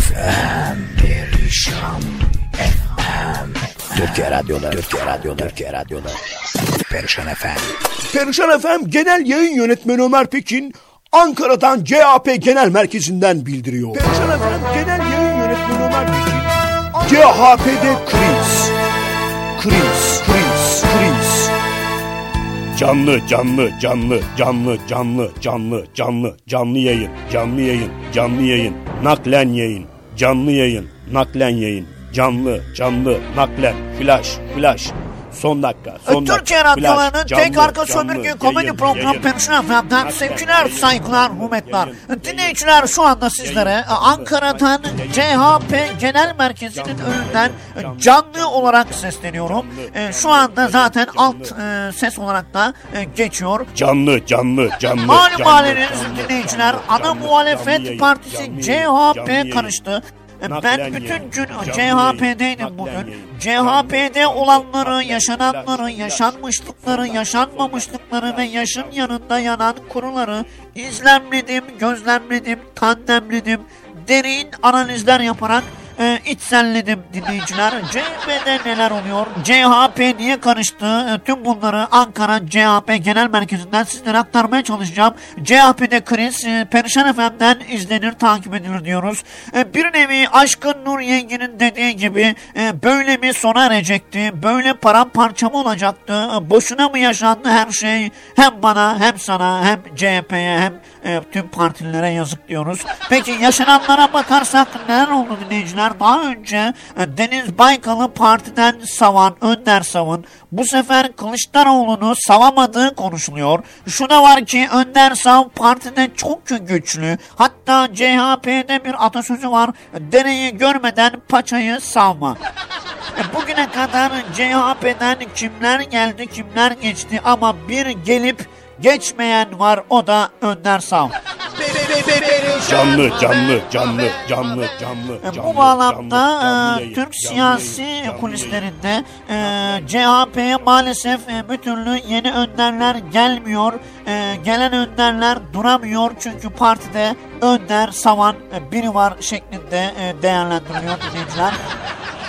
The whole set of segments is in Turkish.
FM Perişan FM Türkiye Radyo'da Türkiye Radyo'da Türkiye Radyo'da Perişan FM Perişan FM Genel Yayın Yönetmeni Ömer Pekin Ankara'dan CHP Genel Merkezi'nden bildiriyor. Perişan FM Genel Yayın Yönetmeni Ömer Pekin CHP'de kriz. Kriz, kriz, kriz. Canlı canlı canlı canlı canlı canlı canlı canlı yayın canlı yayın canlı yayın naklen yayın canlı yayın naklen yayın. Canlı canlı naklen. Flash flash son dakika son dakika. Türkiye flash, radyolarının canlı, tek arka sömürge komedi yayın. Perişan Naklen, sevgiler, saygılar, hürmetler. Dinleyiciler şu anda sizlere Ankara'dan CHP Genel Merkezi'nin önünden canlı. olarak sesleniyorum. E, Şu anda zaten alt e, ses olarak da e, geçiyor. Canlı canlı canlı. Malum haliniz dinleyiciler ana muhalefet partisi CHP karıştı. Ben bütün gün CHP'deydim bugün. CHP'de olanları, yaşananları, yaşanmışlıkları, yaşanmamışlıkları ve yaşın yanında yanan kuruları izlemledim, gözlemledim, tandemledim, derin analizler yaparak içselledim dinleyiciler. CHP'de neler oluyor? CHP niye karıştı? E, tüm bunları Ankara CHP Genel Merkezi'nden sizlere aktarmaya çalışacağım. CHP'de kriz e, Perişan FM'den izlenir, takip edilir diyoruz. E, bir nevi Aşkın Nur Yengi'nin dediği gibi böyle mi sona erecekti? Böyle paramparça mı olacaktı? Boşuna mı yaşandı her şey? Hem bana hem sana hem CHP'ye hem tüm partilere yazık diyoruz. Peki yaşananlara bakarsak neler oldu dinleyiciler? Daha önce e, Deniz Baykal'ı partiden savan Önder Sav'ın bu sefer Kılıçdaroğlu'nu savamadığı konuşuluyor. Şu da var ki Önder Sav partide çok güçlü. Hatta CHP'de bir atasözü var. Dereyi görmeden paçayı savma. E, Bugüne kadar CHP'den kimler geldi kimler geçti ama bir gelip geçmeyen var o da Önder Sav. Canlı canlı canlı canlı canlı. E, canlı, Bu bağlamda e, Türk siyasi kulislerinde CHP'ye maalesef e, bir türlü yeni önderler gelmiyor. Gelen önderler duramıyor çünkü partide önder, savan biri var şeklinde değerlendiriliyor dinleyiciler.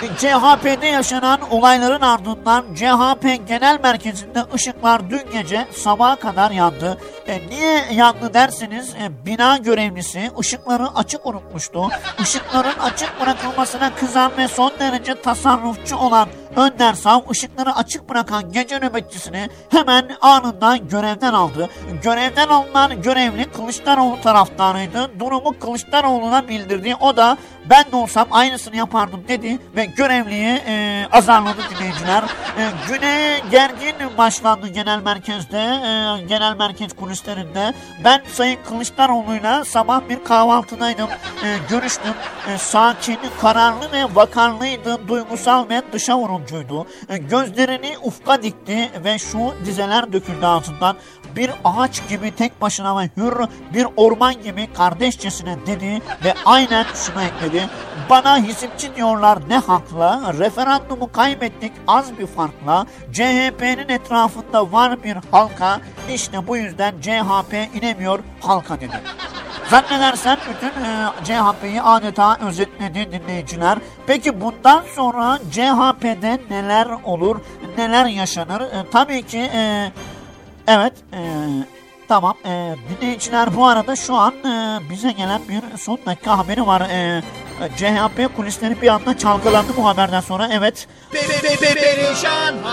CHP'de yaşanan olayların ardından CHP Genel Merkezi'nde ışıklar dün gece sabaha kadar yandı. E, niye yandı derseniz e, bina görevlisi ışıkları açık unutmuştu. Işıkların açık bırakılmasına kızan ve son derece tasarrufçu olan Önder Sav ışıkları açık bırakan gece nöbetçisini hemen anında görevden aldı. Görevden alınan görevli Kılıçdaroğlu taraftarıydı. Durumu Kılıçdaroğlu'na bildirdi. O da ben de olsam aynısını yapardım dedi ve görevliyi e, azarladı dinleyiciler. E, güne gergin başlandı genel merkezde, e, genel merkez kulislerinde. Ben Sayın Kılıçdaroğlu'yla sabah bir kahvaltıdaydım, e, görüştüm. E, sakin, kararlı ve vakarlıydı, duygusal ve dışa vurucuydu. E, gözlerini ufka dikti ve şu dizeler döküldü ağzından. Bir ağaç gibi tek başına ve hür, bir orman gibi kardeşçesine dedi ve aynen şunu ekledi. Bana hizipçi diyorlar ne hakla, referandumu kaybettik az bir farkla, CHP'nin etrafında var bir halka, işte bu yüzden CHP inemiyor halka dedi. Zannedersem bütün e, CHP'yi adeta özetledi dinleyiciler. Peki bundan sonra CHP'de neler olur, neler yaşanır? E, tabii ki e, evet e, tamam e, dinleyiciler bu arada şu an e, bize gelen bir son dakika haberi var. E, CHP kulisleri bir anda çalkalandı bu haberden sonra evet.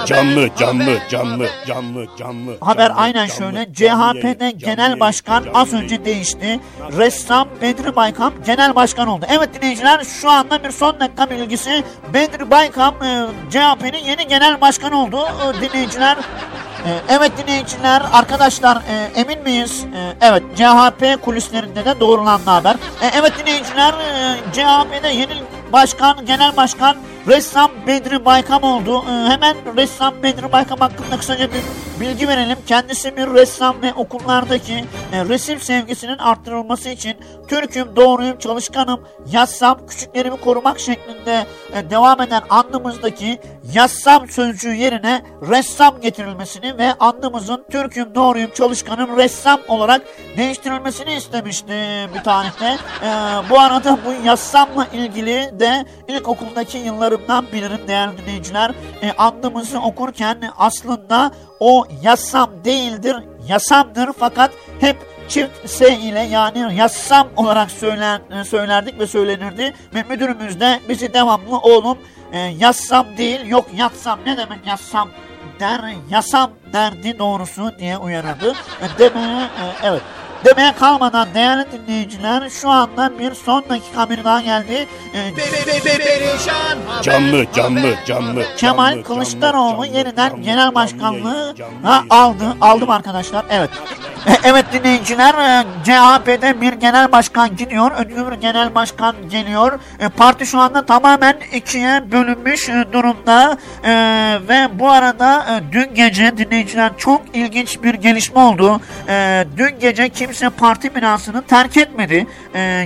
Canlı canlı canlı canlı canlı. Haber canlı, aynen canlı, şöyle. canlı CHP'de canlı genel başkan canlı az önce değişti. Ressam Bedri Baykam genel başkan oldu. Evet dinleyiciler şu anda bir son dakika bilgisi. Bedri Baykam e, CHP'nin yeni genel başkanı oldu. E, dinleyiciler evet dinleyiciler arkadaşlar e, emin miyiz? E, evet CHP kulislerinde de doğrulandı haber. E, evet dinleyiciler e, CHP'de yeni başkan genel başkan ressam Bedri Baykam oldu. Ee, hemen ressam Bedri Baykam hakkında kısaca bir bilgi verelim. Kendisi bir ressam ve okullardaki e, resim sevgisinin arttırılması için Türk'üm, doğruyum, çalışkanım, yazsam, küçüklerimi korumak şeklinde e, devam eden andımızdaki yazsam sözcüğü yerine ressam getirilmesini ve andımızın Türk'üm, doğruyum, çalışkanım, ressam olarak değiştirilmesini istemişti bir tarihte. E, bu arada bu yazsamla ilgili de ilkokuldaki yıllarımdan bilirim değerli dinleyiciler. E, andımızı okurken aslında o yassam değildir, yasamdır fakat hep çift S ile yani yassam olarak söyler, söylerdik ve söylenirdi. Ve müdürümüz de bizi devamlı oğlum e, yassam değil yok yatsam ne demek yassam der yasam derdi doğrusu diye uyarırdı. E, demeye e, evet demeye kalmadan değerli dinleyiciler şu anda bir son dakika bir daha geldi. Ee, Canlı canlı canlı. Kemal canlı, Kılıçdaroğlu canlı, yeniden canlı, genel canlı başkanlığı canlı yayın. aldı. Aldım arkadaşlar. Evet. E, Evet dinleyiciler e, CHP'de bir genel başkan gidiyor. Öbür genel başkan geliyor. E, Parti şu anda tamamen ikiye bölünmüş durumda. Ve bu arada dün gece dinleyiciler çok ilginç bir gelişme oldu. Dün gece kimse parti binasını terk etmedi.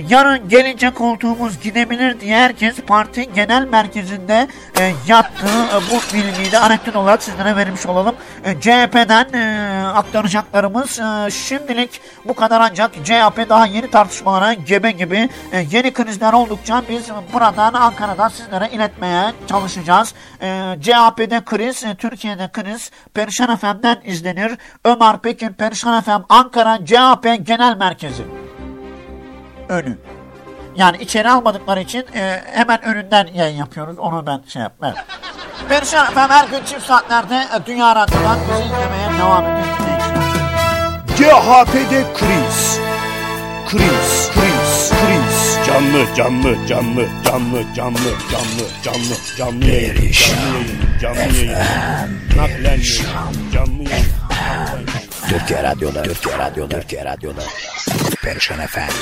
Yarın gelince koltuğumuz gidebilir diye herkes parti genel merkezinde yattı. Bu bilgiyi de anekdot olarak sizlere vermiş olalım. CHP'den aktaracaklarımız şimdilik bu kadar ancak CHP daha yeni tartışmalara gebe gibi e, yeni krizler oldukça biz buradan Ankara'dan sizlere iletmeye çalışacağız. E, CHP'de kriz, e, Türkiye'de kriz Perişan FM'den izlenir. Ömer Pekin Perişan FM Ankara CHP Genel Merkezi önü. Yani içeri almadıkları için e, hemen önünden yayın yapıyoruz. Onu ben şey yapmam. Perişan efendim her gün çift saatlerde e, Dünya Radyo'dan bizi izlemeye devam ediyor. CHP'de kriz. Kriz, kriz, kriz. Canlı canlı canlı canlı canlı canlı canlı canlı yayın canlı yayın canlı yayın naklen yayın canlı yayın Türkiye Radyo'da, Türkiye Radyo'da, Türkiye Radyo'da. Perişan Efendi.